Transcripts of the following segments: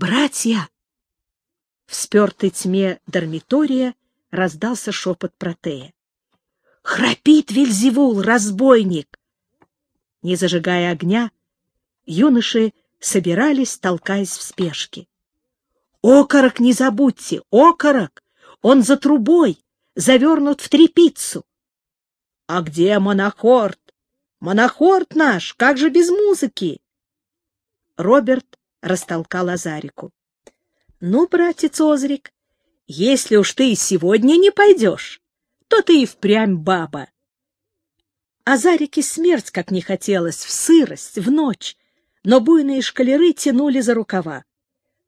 «Братья!» В спертой тьме дармитория раздался шепот протея. «Храпит Вельзевул, разбойник!» Не зажигая огня, юноши собирались, толкаясь в спешке. «Окорок не забудьте! Окорок! Он за трубой, завернут в трепицу!» «А где монохорд? Монохорд наш! Как же без музыки?» Роберт растолкал Азарику. — Ну, братец Озрик, если уж ты и сегодня не пойдешь, то ты и впрямь баба. Азарике смерть, как не хотелось, в сырость, в ночь, но буйные шкалеры тянули за рукава.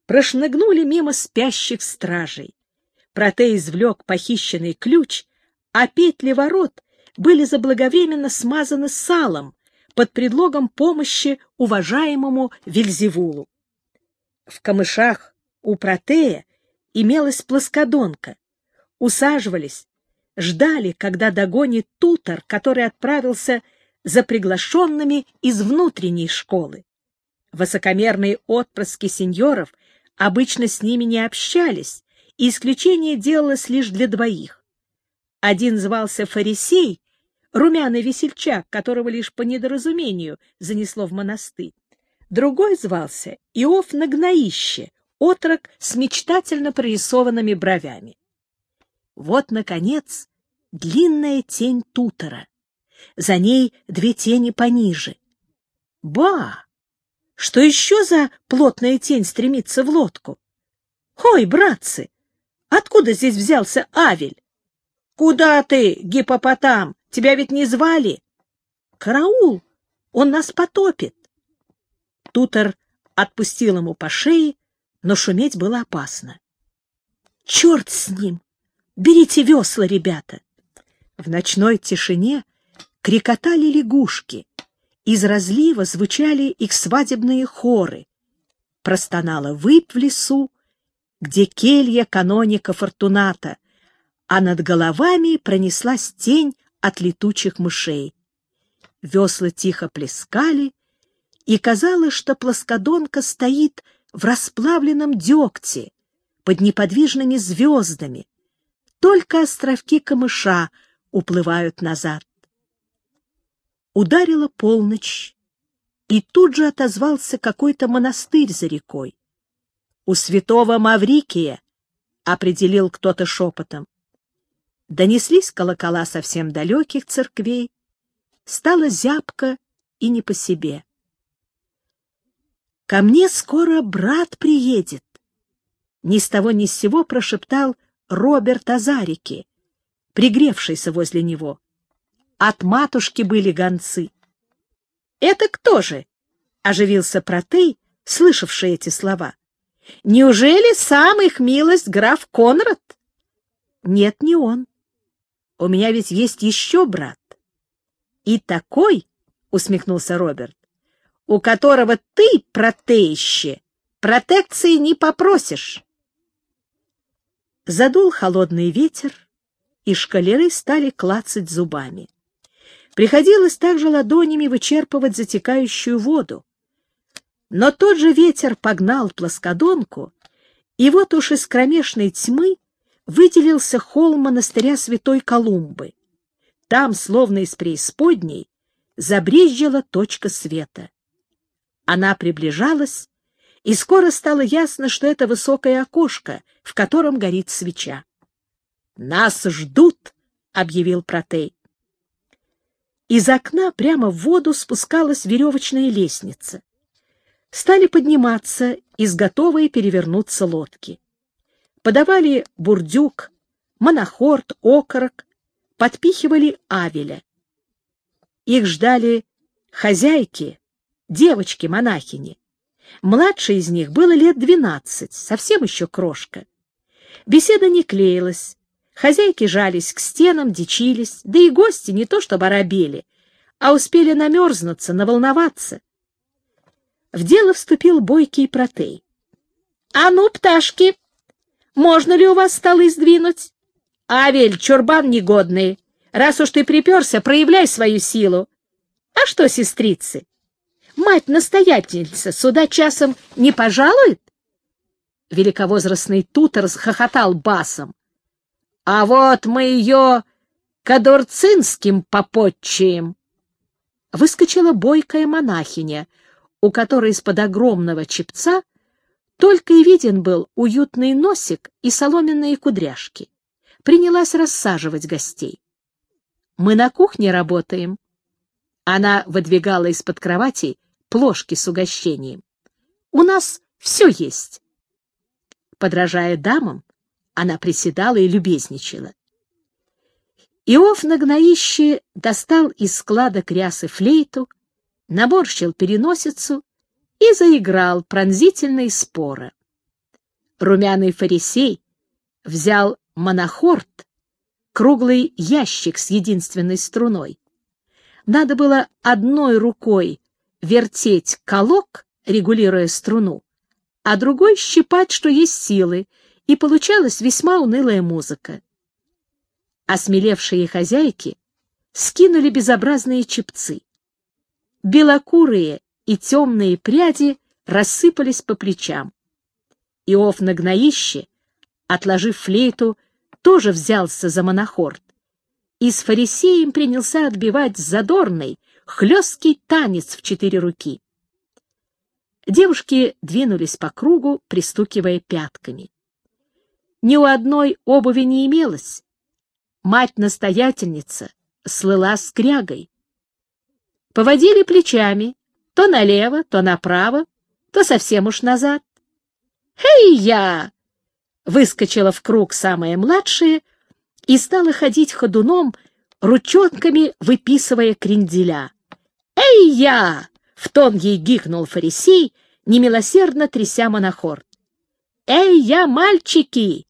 Прошмыгнули мимо спящих стражей. Протей извлек похищенный ключ, а петли ворот были заблаговременно смазаны салом под предлогом помощи уважаемому Вильзевулу. В камышах у протея имелась плоскодонка. Усаживались, ждали, когда догонит тутор, который отправился за приглашенными из внутренней школы. Высокомерные отпрыски сеньоров обычно с ними не общались, и исключение делалось лишь для двоих. Один звался Фарисей, румяный весельчак, которого лишь по недоразумению занесло в монастырь. Другой звался Иов Нагнаище, отрок с мечтательно прорисованными бровями. Вот, наконец, длинная тень тутора. За ней две тени пониже. Ба! Что еще за плотная тень стремится в лодку? Ой, братцы, откуда здесь взялся Авель? Куда ты, гипопотам? Тебя ведь не звали? Караул! Он нас потопит. Тутор отпустил ему по шее, но шуметь было опасно. «Черт с ним! Берите весла, ребята!» В ночной тишине крикотали лягушки. Из разлива звучали их свадебные хоры. Простонала выпь в лесу, где келья каноника Фортуната, а над головами пронеслась тень от летучих мышей. Весла тихо плескали, и казалось, что плоскодонка стоит в расплавленном дегте под неподвижными звездами. Только островки камыша уплывают назад. Ударила полночь, и тут же отозвался какой-то монастырь за рекой. У святого Маврикия, — определил кто-то шепотом. Донеслись колокола совсем далеких церквей, стало зябко и не по себе. Ко мне скоро брат приедет. Ни с того ни с сего прошептал Роберт Азарики, пригревшийся возле него. От матушки были гонцы. — Это кто же? — оживился Протей, слышавший эти слова. — Неужели сам их милость граф Конрад? — Нет, не он. У меня ведь есть еще брат. — И такой, — усмехнулся Роберт, у которого ты, протеище, протекции не попросишь. Задул холодный ветер, и шкалеры стали клацать зубами. Приходилось также ладонями вычерпывать затекающую воду. Но тот же ветер погнал плоскодонку, и вот уж из кромешной тьмы выделился холм монастыря святой Колумбы. Там, словно из преисподней, забрезжила точка света. Она приближалась, и скоро стало ясно, что это высокое окошко, в котором горит свеча. «Нас ждут!» — объявил Протей. Из окна прямо в воду спускалась веревочная лестница. Стали подниматься из готовой перевернуться лодки. Подавали бурдюк, монохорт, окорок, подпихивали авеля. Их ждали хозяйки, девочки-монахини. Младшей из них было лет двенадцать, совсем еще крошка. Беседа не клеилась, хозяйки жались к стенам, дичились, да и гости не то чтобы оробели, а успели намерзнуться, наволноваться. В дело вступил бойкий протей. — А ну, пташки, можно ли у вас столы сдвинуть? — Авель, чурбан негодный, раз уж ты приперся, проявляй свою силу. — А что, сестрицы, Мать-настоятельница сюда часом не пожалует? великовозрастный тутор хохотал басом. «А вот мы ее кадурцинским попотчаем!» Выскочила бойкая монахиня, у которой из-под огромного чепца только и виден был уютный носик и соломенные кудряшки. Принялась рассаживать гостей. «Мы на кухне работаем». Она выдвигала из-под кровати плошки с угощением. «У нас все есть». Подражая дамам, она приседала и любезничала. Иов на достал из склада крясы флейту, наборщил переносицу и заиграл пронзительные споры. Румяный фарисей взял монохорд, круглый ящик с единственной струной. Надо было одной рукой вертеть колок, регулируя струну, а другой щипать, что есть силы, и получалась весьма унылая музыка. Осмелевшие хозяйки скинули безобразные чепцы. Белокурые и темные пряди рассыпались по плечам. Иов на гноище, отложив флейту, тоже взялся за монохорд и с фарисеем принялся отбивать задорный, хлесткий танец в четыре руки. Девушки двинулись по кругу, пристукивая пятками. Ни у одной обуви не имелось. Мать-настоятельница слыла скрягой. Поводили плечами, то налево, то направо, то совсем уж назад. «Хей, я!» Выскочила в круг самая младшая и стала ходить ходуном, ручонками выписывая кренделя. «Эй, я!» — в тон ей гикнул фарисей, немилосердно тряся монохорд. «Эй, я, мальчики!»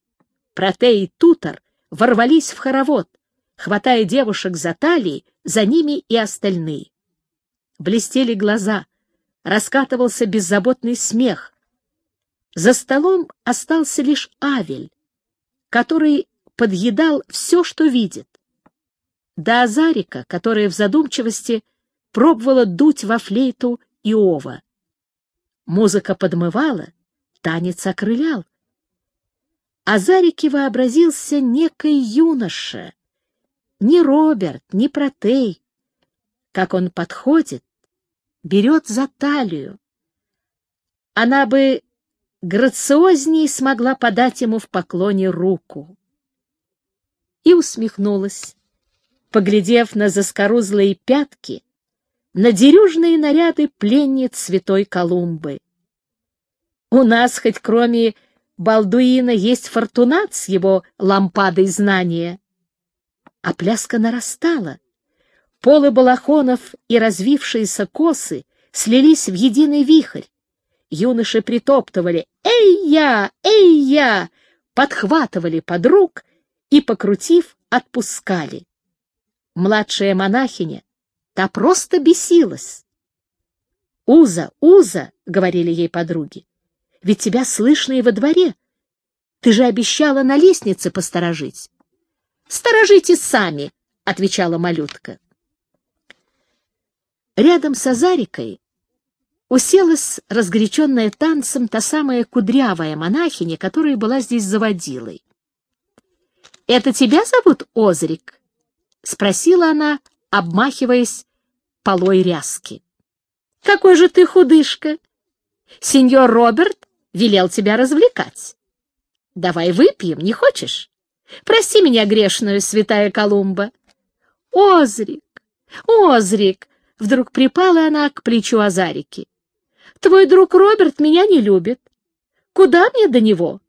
Протей и Тутор ворвались в хоровод, хватая девушек за талии, за ними и остальные блестели глаза, раскатывался беззаботный смех. За столом остался лишь Авель, который подъедал все, что видит. Да Азарика, которая в задумчивости пробовала дуть во флейту Иова. Музыка подмывала, танец окрылял. Азарике вообразился некий юноша, не Роберт, не Протей, как он подходит, берет за талию. Она бы грациознее смогла подать ему в поклоне руку. И усмехнулась, поглядев на заскорузлые пятки, на дерюжные наряды пленниц святой Колумбы. У нас хоть кроме Балдуина есть Фортунат с его лампадой знания. А пляска нарастала, Полы балахонов и развившиеся косы слились в единый вихрь. Юноши притоптывали «Эй я! Эй я!» подхватывали подруг и, покрутив, отпускали. Младшая монахиня, та просто бесилась. «Уза, Уза!» — говорили ей подруги. «Ведь тебя слышно и во дворе. Ты же обещала на лестнице посторожить». «Сторожите сами!» — отвечала малютка. Рядом с Азарикой уселась разгоряченная танцем та самая кудрявая монахиня, которая была здесь заводилой. — Это тебя зовут Озрик? — спросила она, обмахиваясь полой ряски. — Какой же ты худышка! Сеньор Роберт велел тебя развлекать. Давай выпьем, не хочешь? Прости меня грешную, святая Колумба. Озрик, Озрик, Вдруг припала она к плечу Азарики. «Твой друг Роберт меня не любит. Куда мне до него?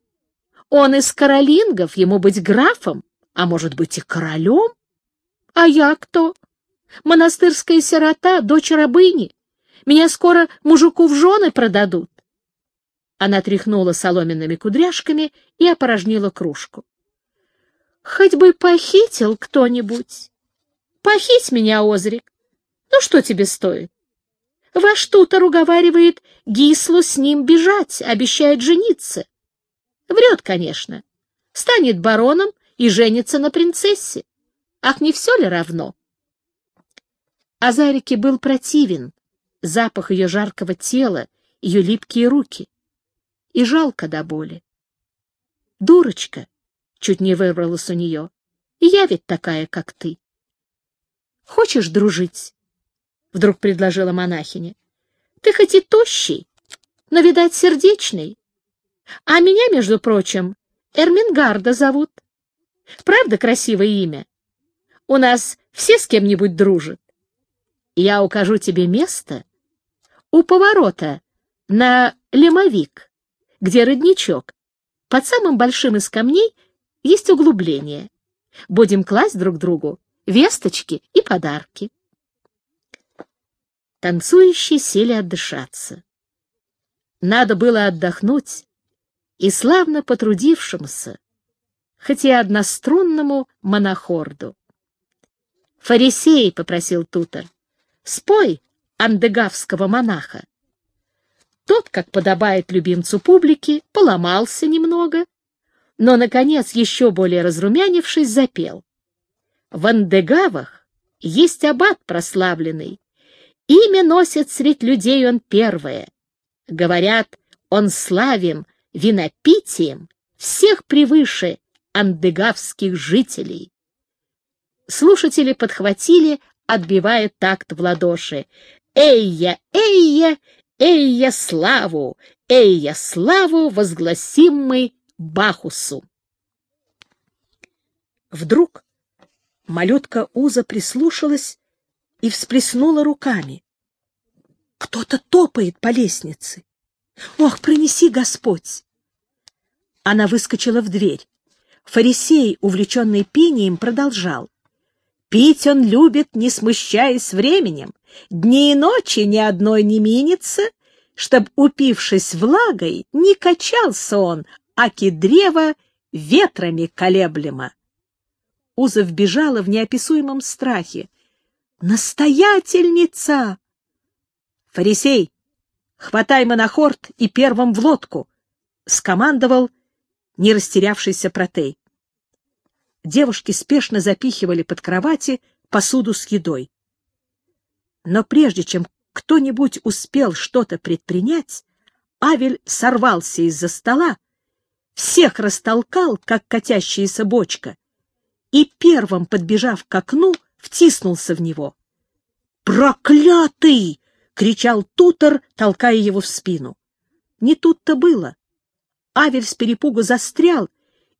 Он из Каролингов, ему быть графом, а может быть и королем? А я кто? Монастырская сирота, дочь рабыни. Меня скоро мужику в жены продадут». Она тряхнула соломенными кудряшками и опорожнила кружку. «Хоть бы похитил кто-нибудь. Похить меня, Озрик. Ну что тебе стоит? Ваш тутор уговаривает Гислу с ним бежать, обещает жениться. Врет, конечно. Станет бароном и женится на принцессе. Ах, не все ли равно? Азарике был противен запах ее жаркого тела, ее липкие руки. И жалко до боли. Дурочка, чуть не вырвалась у нее. И я ведь такая, как ты. Хочешь дружить? Вдруг предложила монахиня. Ты хоть и тощий, но, видать, сердечный. А меня, между прочим, Эрмингарда зовут. Правда красивое имя? У нас все с кем-нибудь дружат. Я укажу тебе место у поворота на Лемовик, где родничок. Под самым большим из камней есть углубление. Будем класть друг другу весточки и подарки. Танцующие сели отдышаться. Надо было отдохнуть и славно потрудившемуся, хоть и однострунному монохорду. «Фарисей», — попросил Тутор, — «спой андегавского монаха». Тот, как подобает любимцу публики, поломался немного, но, наконец, еще более разрумянившись, запел. В Андегавах есть аббат прославленный, имя носит средь людей он первое. Говорят, он славен винопитием всех превыше андегавских жителей. Слушатели подхватили, отбивая такт в ладоши. «Эй-я, эй-я, эй-я славу! Эй-я славу возгласим мы Бахусу!» Вдруг малютка Уза прислушалась и всплеснула руками. Кто-то топает по лестнице. Ох, пронеси, Господь! Она выскочила в дверь. Фарисей, увлеченный пением, продолжал. Пить он любит, не смущаясь временем. Дни и ночи ни одной не минится, чтоб, упившись влагой, не качался он, аки древо ветрами колеблемо. Уза вбежала в неописуемом страхе. «Настоятельница!» «Фарисей, хватай монохорд и первым в лодку!» — скомандовал не растерявшийся протей. Девушки спешно запихивали под кровати посуду с едой. Но прежде чем кто-нибудь успел что-то предпринять, Авель сорвался из-за стола, всех растолкал, как катящаяся бочка, и первым, подбежав к окну, втиснулся в него. «Проклятый!» — кричал Тутор, толкая его в спину. Не тут-то было. Авель с перепугу застрял,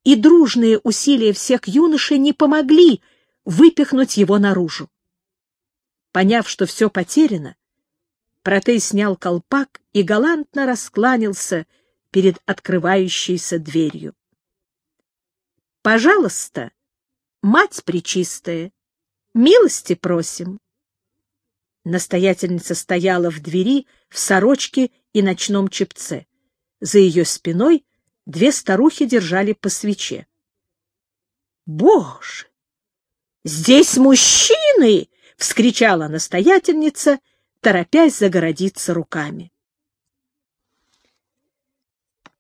и дружные усилия всех юношей не помогли выпихнуть его наружу. Поняв, что все потеряно, Протей снял колпак и галантно раскланялся перед открывающейся дверью. «Пожалуйста, мать пречистая, милости просим!» Настоятельница стояла в двери в сорочке и ночном чепце. За ее спиной две старухи держали по свече. «Боже! Здесь мужчины!» — вскричала настоятельница, торопясь загородиться руками.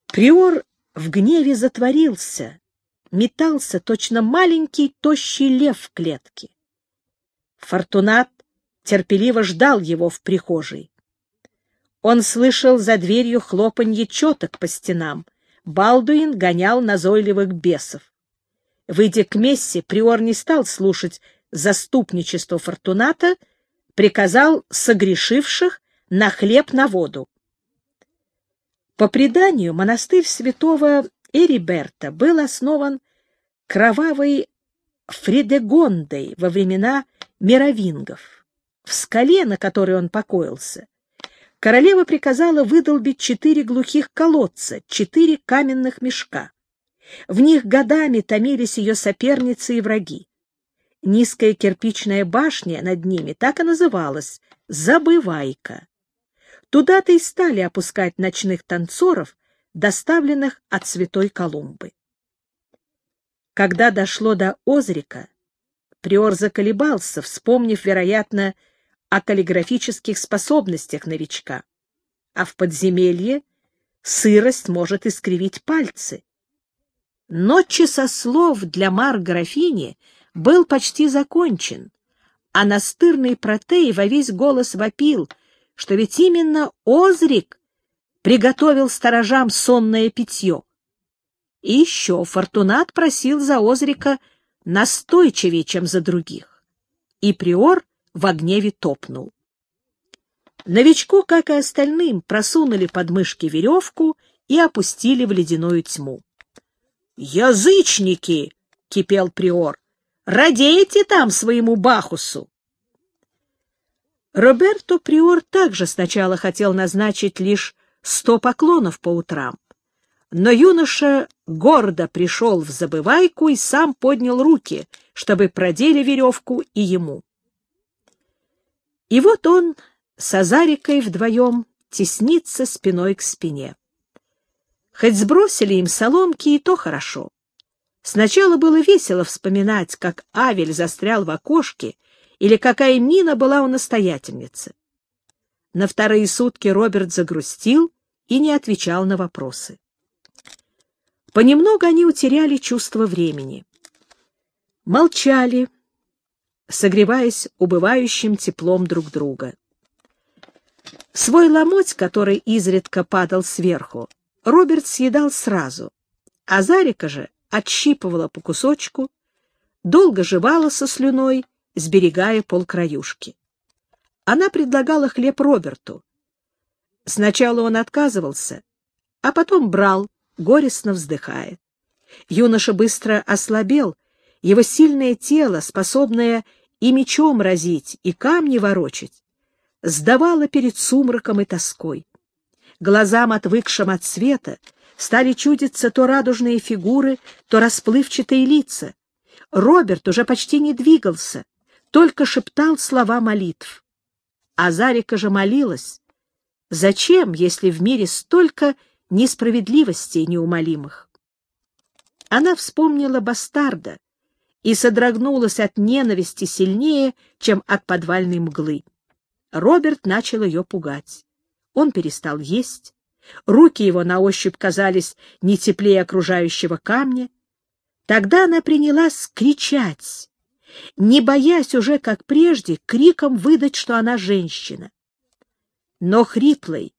Приор в гневе затворился, метался точно маленький тощий лев в клетке. Фортунат терпеливо ждал его в прихожей. Он слышал за дверью хлопанье четок по стенам. Балдуин гонял назойливых бесов. Выйдя к мессе, приор не стал слушать заступничество Фортуната, приказал согрешивших на хлеб на воду. По преданию, монастырь святого Эриберта был основан кровавой Фридегондой во времена мировингов. В скале, на которой он покоился, королева приказала выдолбить четыре глухих колодца, четыре каменных мешка. В них годами томились ее соперницы и враги. Низкая кирпичная башня над ними так и называлась — Забывайка. Туда-то и стали опускать ночных танцоров, доставленных от Святой Колумбы. Когда дошло до Озрика, приор заколебался, вспомнив, вероятно, о каллиграфических способностях новичка, а в подземелье сырость может искривить пальцы. Но часослов для Мар-графини был почти закончен, а настырный протей во весь голос вопил, что ведь именно Озрик приготовил сторожам сонное питье. И еще Фортунат просил за Озрика настойчивее, чем за других. И приор в гневе топнул. Новичку, как и остальным, просунули под мышки веревку и опустили в ледяную тьму. «Язычники!» — кипел приор. «Радеете там своему Бахусу!» Роберто Приор также сначала хотел назначить лишь сто поклонов по утрам, но юноша гордо пришел в забывайку и сам поднял руки, чтобы продели веревку и ему. И вот он с Азарикой вдвоем теснится спиной к спине. Хоть сбросили им соломки, и то хорошо. Сначала было весело вспоминать, как Авель застрял в окошке, или какая мина была у настоятельницы. На вторые сутки Роберт загрустил и не отвечал на вопросы. Понемногу они утеряли чувство времени. Молчали, согреваясь убывающим теплом друг друга. Свой ломоть, который изредка падал сверху, Роберт съедал сразу, а Зарика же отщипывала по кусочку, долго жевала со слюной, сберегая полкраюшки. Она предлагала хлеб Роберту. Сначала он отказывался, а потом брал, горестно вздыхая. Юноша быстро ослабел, его сильное тело, способное и мечом разить, и камни ворочать, сдавало перед сумраком и тоской. Глазам, отвыкшим от света, стали чудиться то радужные фигуры, то расплывчатые лица. Роберт уже почти не двигался, только шептал слова молитв. А Зарика же молилась. Зачем, если в мире столько несправедливостей неумолимых. Она вспомнила бастарда и содрогнулась от ненависти сильнее, чем от подвальной мглы. Роберт начал ее пугать. Он перестал есть. Руки его на ощупь казались не теплее окружающего камня. Тогда она принялась кричать, не боясь уже, как прежде, криком выдать, что она женщина. Но хриплый,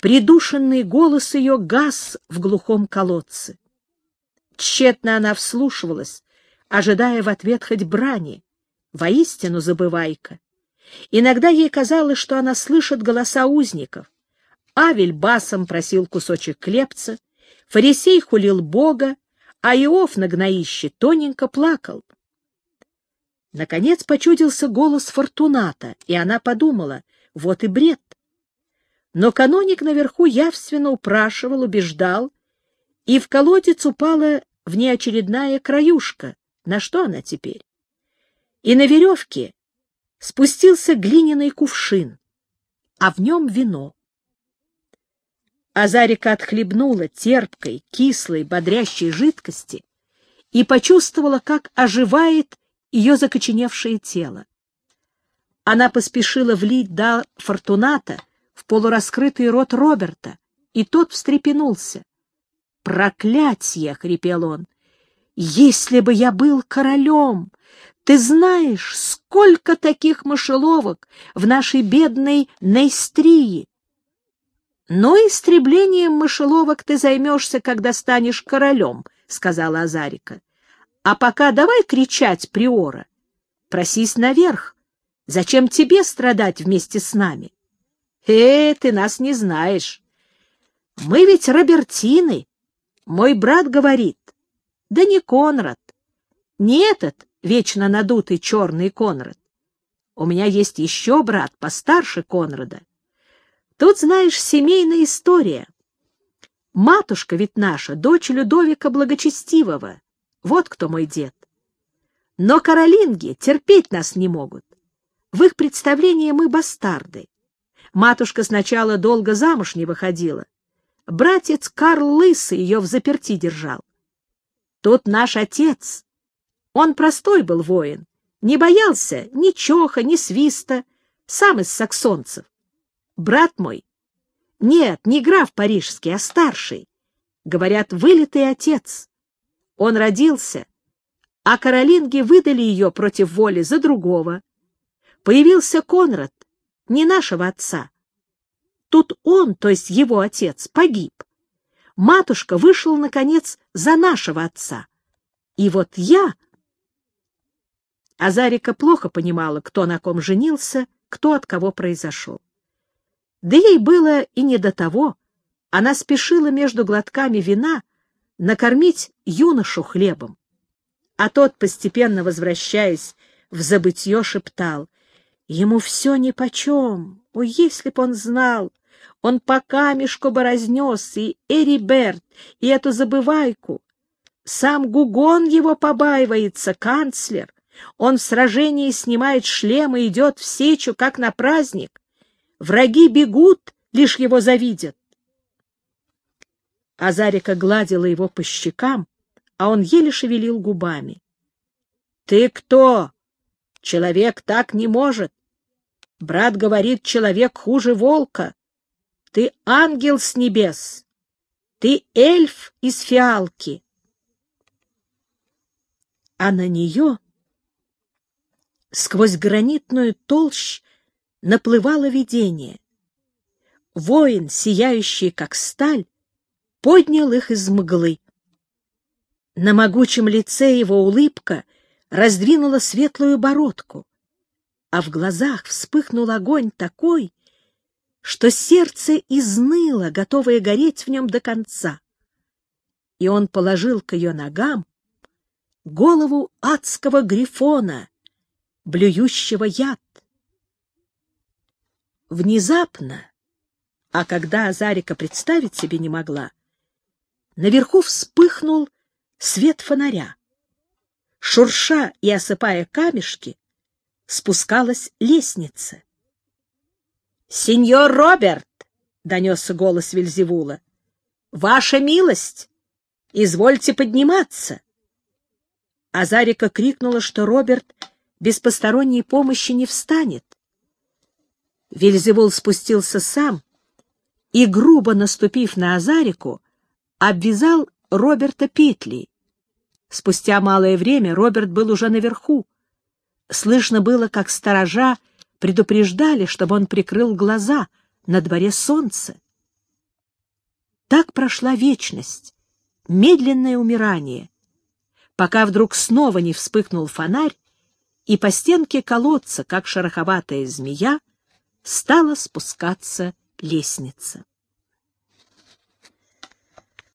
Придушенный голос ее гас в глухом колодце. Тщетно она вслушивалась, ожидая в ответ хоть брани. Воистину забывайка. Иногда ей казалось, что она слышит голоса узников. Авель басом просил кусочек хлебца, фарисей хулил Бога, а Иов на гноище тоненько плакал. Наконец почудился голос Фортуната, и она подумала, вот и бред. Но каноник наверху явственно упрашивал, убеждал, и в колодец упала внеочередная краюшка. На что она теперь? И на веревке спустился глиняный кувшин, а в нем вино. Азарика отхлебнула терпкой, кислой, бодрящей жидкости и почувствовала, как оживает ее закоченевшее тело. Она поспешила влить до Фортуната в полураскрытый рот Роберта, и тот встрепенулся. «Проклятье!» — хрипел он. «Если бы я был королем! Ты знаешь, сколько таких мышеловок в нашей бедной Нейстрии!» «Но истреблением мышеловок ты займешься, когда станешь королем», — сказала Азарика. «А пока давай кричать приора. Просись наверх. Зачем тебе страдать вместе с нами?» Э, ты нас не знаешь. Мы ведь Робертины. Мой брат говорит. Да не Конрад. Не этот вечно надутый черный Конрад. У меня есть еще брат, постарше Конрада. Тут, знаешь, семейная история. Матушка ведь наша, дочь Людовика Благочестивого. Вот кто мой дед. Но каролинги терпеть нас не могут. В их представлении мы бастарды. Матушка сначала долго замуж не выходила. Братец Карл Лысый ее в заперти держал. Тут наш отец. Он простой был воин, не боялся ни чоха, ни свиста, сам из саксонцев. Брат мой, нет, не граф парижский, а старший, говорят, вылитый отец. Он родился, а Каролинги выдали ее против воли за другого. Появился Конрад, не нашего отца. Тут он, то есть его отец, погиб. Матушка вышла, наконец, за нашего отца. И вот я... Азарика плохо понимала, кто на ком женился, кто от кого произошел. Да ей было и не до того. Она спешила между глотками вина накормить юношу хлебом. А тот, постепенно возвращаясь в забытье, шептал, «Ему все нипочем, о, если б он знал, он по камешку бы разнес и Эриберт, и эту забывайку. Сам Гугон его побаивается, канцлер. Он в сражении снимает шлем и идет в сечу, как на праздник. Враги бегут, лишь его завидят. Азарика гладила его по щекам, а он еле шевелил губами. — Ты кто? Человек так не может. Брат говорит, человек хуже волка. Ты ангел с небес. Ты эльф из фиалки. А на нее, сквозь гранитную толщь, наплывало видение. Воин, сияющий как сталь, поднял их из мглы. На могучем лице его улыбка раздвинула светлую бородку, а в глазах вспыхнул огонь такой, что сердце изныло, готовое гореть в нем до конца. И он положил к ее ногам голову адского грифона, блюющего яд. Внезапно, а когда Азарика представить себе не могла, наверху вспыхнул свет фонаря. Шурша и осыпая камешки, спускалась лестница. «Сеньор Роберт!» — донесся голос Вильзевула. «Ваша милость! Извольте подниматься!» Азарика крикнула, что Роберт без посторонней помощи не встанет. Вильзевул спустился сам и, грубо наступив на Азарику, обвязал Роберта петлей. Спустя малое время Роберт был уже наверху. Слышно было, как сторожа предупреждали, чтобы он прикрыл глаза, на дворе солнце. Так прошла вечность, медленное умирание, пока вдруг снова не вспыхнул фонарь, и по стенке колодца, как шероховатая змея, стала спускаться лестница.